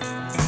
Bye.